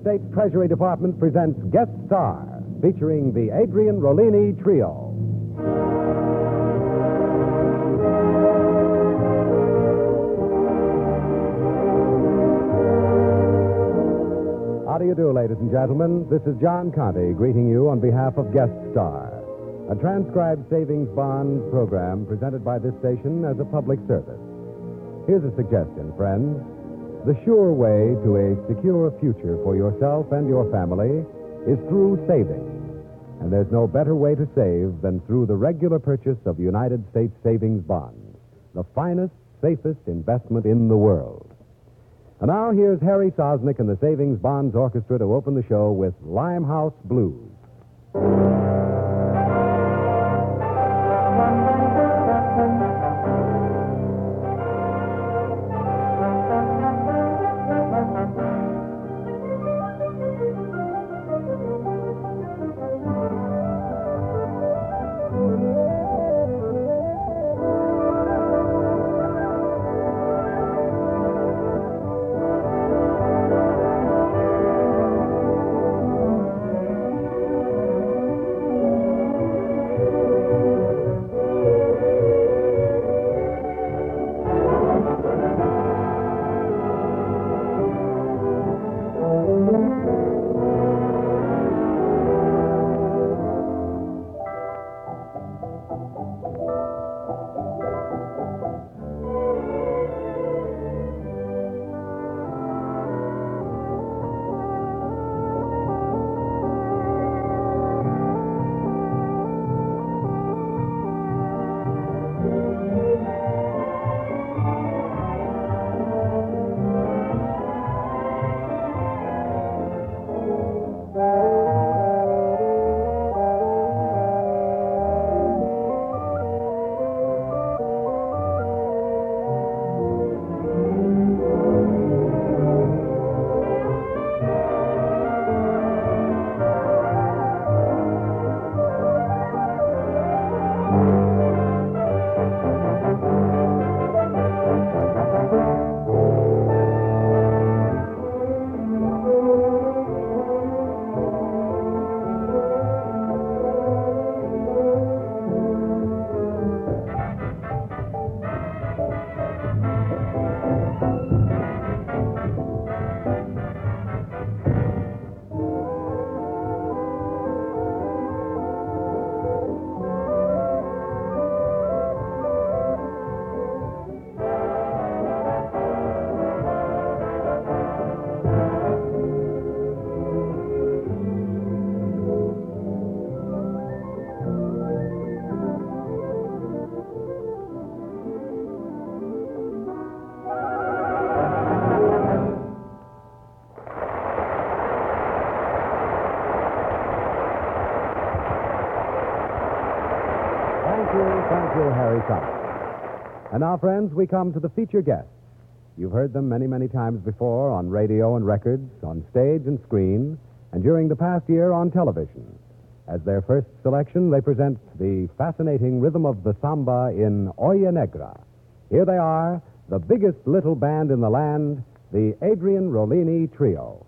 States Treasury Department presents Guest Star, featuring the Adrian Rollini Trio. How do you do, ladies and gentlemen? This is John Conte greeting you on behalf of Guest Star, a transcribed savings bond program presented by this station as a public service. Here's a suggestion, friends. The sure way to a secure future for yourself and your family is through saving. And there's no better way to save than through the regular purchase of United States savings bonds, the finest, safest investment in the world. And now here's Harry Sosnick and the Savings Bonds Orchestra to open the show with Limehouse Blues. Thank And now, friends, we come to the feature guests. You've heard them many, many times before on radio and records, on stage and screen, and during the past year on television. As their first selection, they present the fascinating rhythm of the samba in Oye Negra. Here they are, the biggest little band in the land, the Adrian Rollini Trio.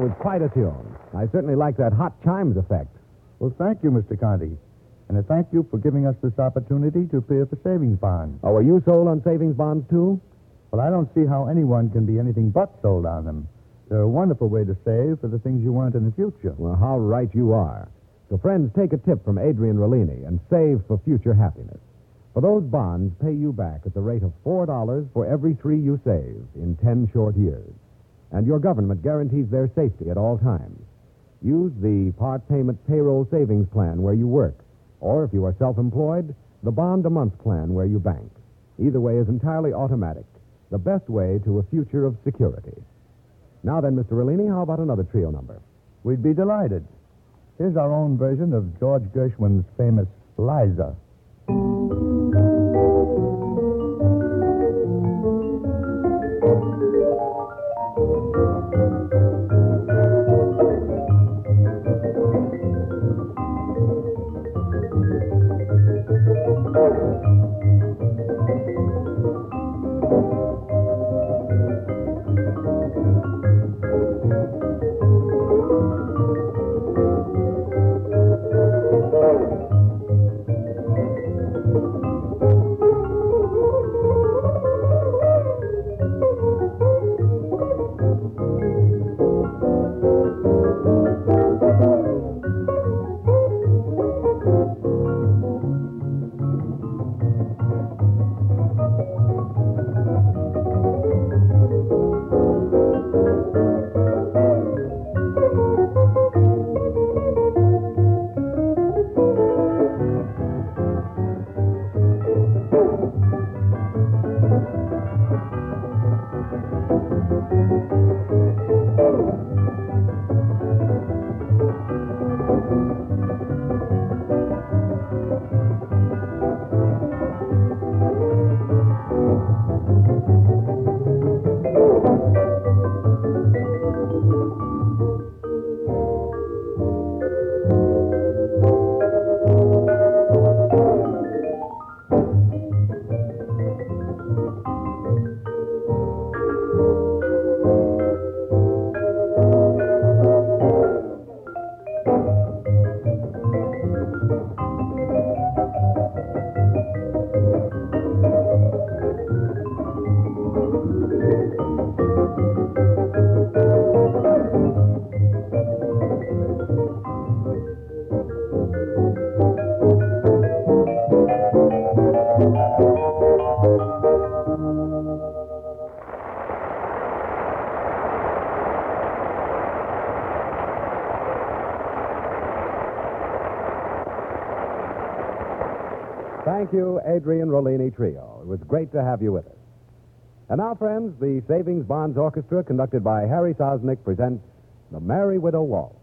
That was quite a tune. I certainly like that hot chimes effect. Well, thank you, Mr. Conte. And I thank you for giving us this opportunity to appear for savings bonds. Oh, are you sold on savings bonds, too? Well, I don't see how anyone can be anything but sold on them. They're a wonderful way to save for the things you want in the future. Well, how right you are. So, friends, take a tip from Adrian Rollini and save for future happiness. For those bonds pay you back at the rate of $4 for every three you save in 10 short years. And your government guarantees their safety at all times. Use the part payment payroll savings plan where you work. Or if you are self employed, the bond a month plan where you bank. Either way is entirely automatic. The best way to a future of security. Now then, Mr. Rollini, how about another trio number? We'd be delighted. Here's our own version of George Gershwin's famous Liza. Thank you, Adrian Rollini Trio. It was great to have you with us. And now, friends, the Savings Bonds Orchestra, conducted by Harry Sosnick, presents The Merry Widow Waltz.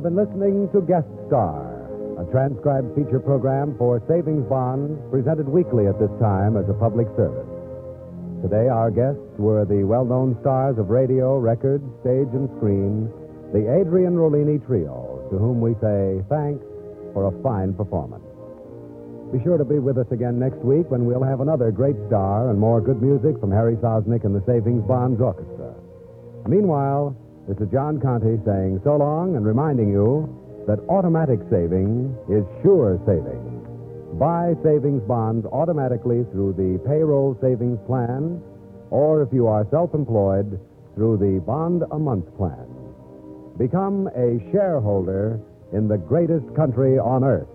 Have been listening to Guest Star, a transcribed feature program for savings bonds presented weekly at this time as a public service. Today, our guests were the well known stars of radio, records, stage, and screen, the Adrian Rollini Trio, to whom we say thanks for a fine performance. Be sure to be with us again next week when we'll have another great star and more good music from Harry Sosnick and the Savings Bonds Orchestra. Meanwhile, is John Conte saying so long and reminding you that automatic saving is sure saving. Buy savings bonds automatically through the payroll savings plan, or if you are self employed, through the bond a month plan. Become a shareholder in the greatest country on earth.